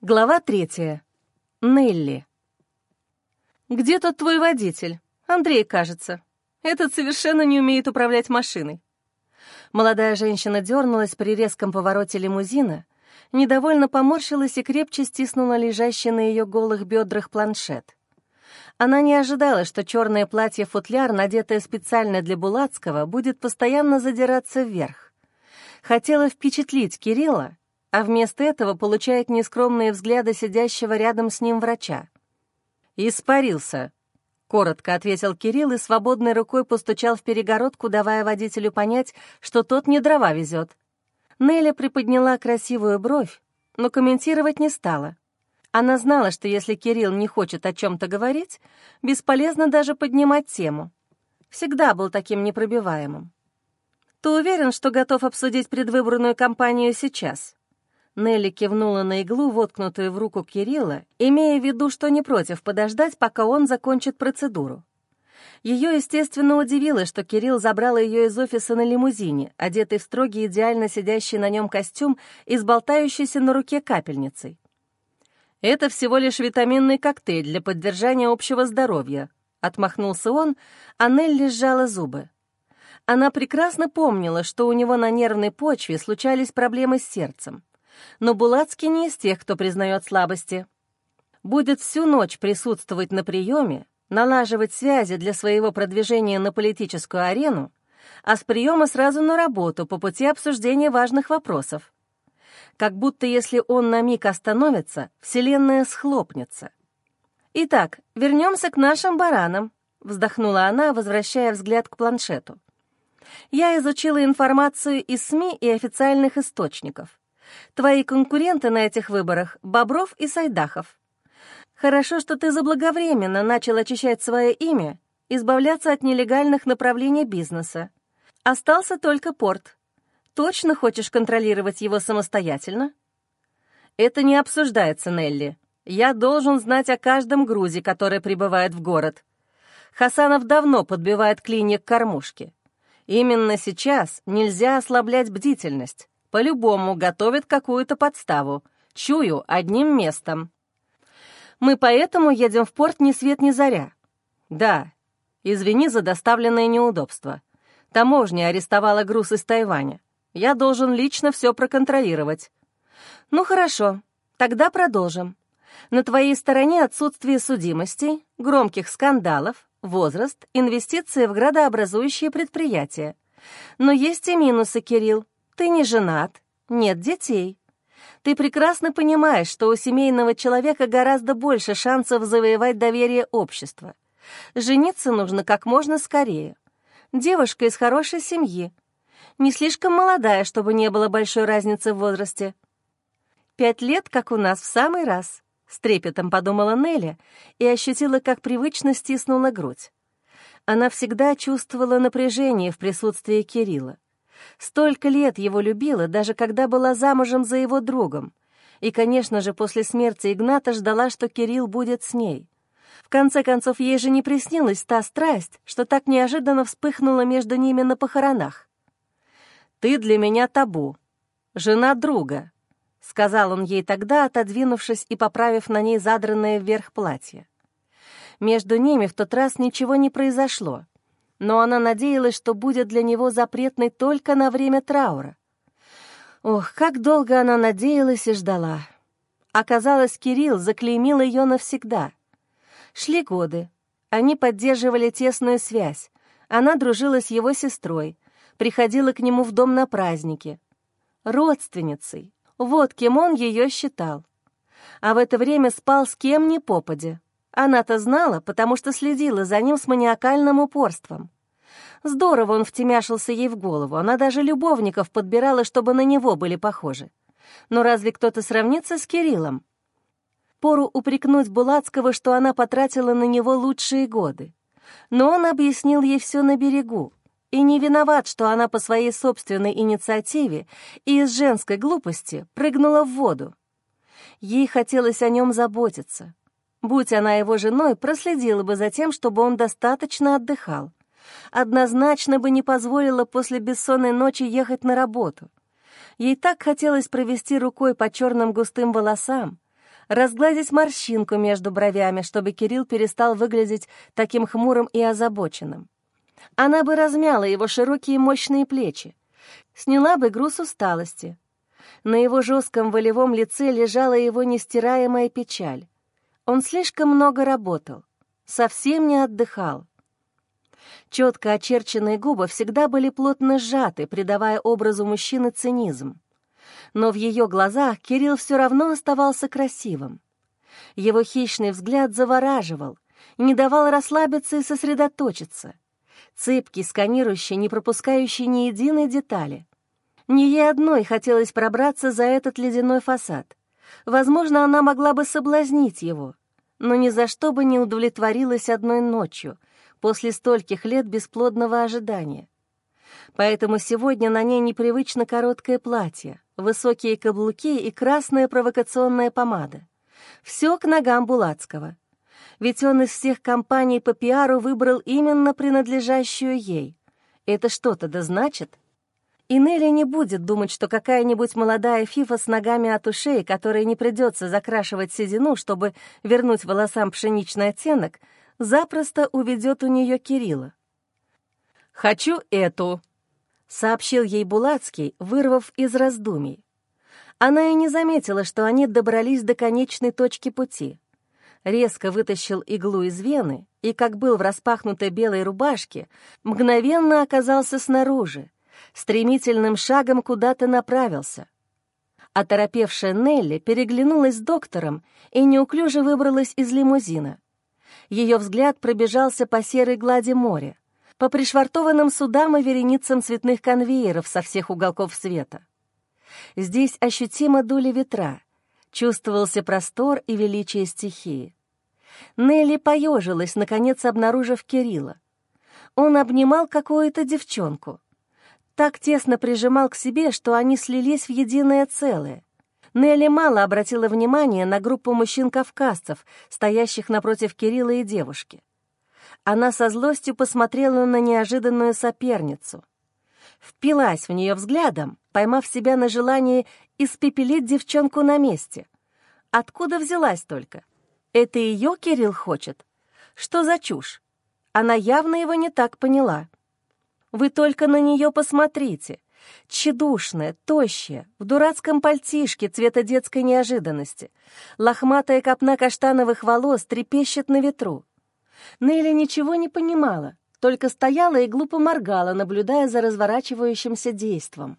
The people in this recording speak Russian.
Глава третья. Нелли. «Где тот твой водитель? Андрей, кажется. Этот совершенно не умеет управлять машиной». Молодая женщина дернулась при резком повороте лимузина, недовольно поморщилась и крепче стиснула лежащий на ее голых бедрах планшет. Она не ожидала, что черное платье-футляр, надетое специально для Булацкого, будет постоянно задираться вверх. Хотела впечатлить Кирилла, а вместо этого получает нескромные взгляды сидящего рядом с ним врача. «Испарился», — коротко ответил Кирилл и свободной рукой постучал в перегородку, давая водителю понять, что тот не дрова везет. Неля приподняла красивую бровь, но комментировать не стала. Она знала, что если Кирилл не хочет о чем-то говорить, бесполезно даже поднимать тему. Всегда был таким непробиваемым. «Ты уверен, что готов обсудить предвыборную кампанию сейчас?» Нелли кивнула на иглу, воткнутую в руку Кирилла, имея в виду, что не против подождать, пока он закончит процедуру. Ее, естественно, удивило, что Кирилл забрал ее из офиса на лимузине, одетый в строгий, идеально сидящий на нем костюм и с болтающейся на руке капельницей. «Это всего лишь витаминный коктейль для поддержания общего здоровья», — отмахнулся он, а Нелли сжала зубы. Она прекрасно помнила, что у него на нервной почве случались проблемы с сердцем но Булацкий не из тех, кто признает слабости. Будет всю ночь присутствовать на приеме, налаживать связи для своего продвижения на политическую арену, а с приема сразу на работу по пути обсуждения важных вопросов. Как будто если он на миг остановится, Вселенная схлопнется. «Итак, вернемся к нашим баранам», — вздохнула она, возвращая взгляд к планшету. «Я изучила информацию из СМИ и официальных источников. Твои конкуренты на этих выборах — Бобров и Сайдахов. Хорошо, что ты заблаговременно начал очищать свое имя, избавляться от нелегальных направлений бизнеса. Остался только порт. Точно хочешь контролировать его самостоятельно? Это не обсуждается, Нелли. Я должен знать о каждом грузе, который прибывает в город. Хасанов давно подбивает клинья к кормушке. Именно сейчас нельзя ослаблять бдительность. По-любому готовят какую-то подставу. Чую, одним местом. Мы поэтому едем в порт ни свет ни заря. Да, извини за доставленное неудобство. Таможня арестовала груз из Тайваня. Я должен лично все проконтролировать. Ну хорошо, тогда продолжим. На твоей стороне отсутствие судимостей, громких скандалов, возраст, инвестиции в градообразующие предприятия. Но есть и минусы, Кирилл. Ты не женат, нет детей. Ты прекрасно понимаешь, что у семейного человека гораздо больше шансов завоевать доверие общества. Жениться нужно как можно скорее. Девушка из хорошей семьи. Не слишком молодая, чтобы не было большой разницы в возрасте. Пять лет, как у нас, в самый раз. С трепетом подумала Нелли и ощутила, как привычно стиснула грудь. Она всегда чувствовала напряжение в присутствии Кирилла. Столько лет его любила, даже когда была замужем за его другом. И, конечно же, после смерти Игната ждала, что Кирилл будет с ней. В конце концов, ей же не приснилась та страсть, что так неожиданно вспыхнула между ними на похоронах. «Ты для меня табу. Жена друга», — сказал он ей тогда, отодвинувшись и поправив на ней задранное вверх платье. Между ними в тот раз ничего не произошло но она надеялась, что будет для него запретной только на время траура. Ох, как долго она надеялась и ждала. Оказалось, Кирилл заклеймил ее навсегда. Шли годы. Они поддерживали тесную связь. Она дружила с его сестрой, приходила к нему в дом на праздники. Родственницей. Вот кем он ее считал. А в это время спал с кем ни попадя. Она-то знала, потому что следила за ним с маниакальным упорством. Здорово он втемяшился ей в голову, она даже любовников подбирала, чтобы на него были похожи. Но разве кто-то сравнится с Кириллом? Пору упрекнуть Булацкого, что она потратила на него лучшие годы. Но он объяснил ей все на берегу, и не виноват, что она по своей собственной инициативе и из женской глупости прыгнула в воду. Ей хотелось о нем заботиться, Будь она его женой, проследила бы за тем, чтобы он достаточно отдыхал. Однозначно бы не позволила после бессонной ночи ехать на работу. Ей так хотелось провести рукой по черным густым волосам, разгладить морщинку между бровями, чтобы Кирилл перестал выглядеть таким хмурым и озабоченным. Она бы размяла его широкие мощные плечи, сняла бы груз усталости. На его жестком волевом лице лежала его нестираемая печаль. Он слишком много работал, совсем не отдыхал. Четко очерченные губы всегда были плотно сжаты, придавая образу мужчины цинизм. Но в ее глазах Кирилл все равно оставался красивым. Его хищный взгляд завораживал, не давал расслабиться и сосредоточиться. Цыпкий, сканирующий, не пропускающий ни единой детали. Не ей одной хотелось пробраться за этот ледяной фасад. Возможно, она могла бы соблазнить его, но ни за что бы не удовлетворилась одной ночью, после стольких лет бесплодного ожидания. Поэтому сегодня на ней непривычно короткое платье, высокие каблуки и красная провокационная помада. Все к ногам Булацкого. Ведь он из всех компаний по пиару выбрал именно принадлежащую ей. Это что-то да значит? И Нелли не будет думать, что какая-нибудь молодая фифа с ногами от ушей, которой не придется закрашивать седину, чтобы вернуть волосам пшеничный оттенок, запросто уведет у нее Кирилла. «Хочу эту», — сообщил ей Булацкий, вырвав из раздумий. Она и не заметила, что они добрались до конечной точки пути. Резко вытащил иглу из вены и, как был в распахнутой белой рубашке, мгновенно оказался снаружи, стремительным шагом куда-то направился. Оторопевшая Нелли переглянулась с доктором и неуклюже выбралась из лимузина. Ее взгляд пробежался по серой глади моря, по пришвартованным судам и вереницам цветных конвейеров со всех уголков света. Здесь ощутимо дули ветра, чувствовался простор и величие стихии. Нелли поежилась, наконец обнаружив Кирилла. Он обнимал какую-то девчонку. Так тесно прижимал к себе, что они слились в единое целое. Нелли мало обратила внимания на группу мужчин-кавказцев, стоящих напротив Кирилла и девушки. Она со злостью посмотрела на неожиданную соперницу. Впилась в нее взглядом, поймав себя на желании испепелить девчонку на месте. Откуда взялась только? Это ее Кирилл хочет? Что за чушь? Она явно его не так поняла. Вы только на нее посмотрите. Тщедушная, тощая, в дурацком пальтишке цвета детской неожиданности. Лохматая копна каштановых волос трепещет на ветру. Нелли ничего не понимала, только стояла и глупо моргала, наблюдая за разворачивающимся действом.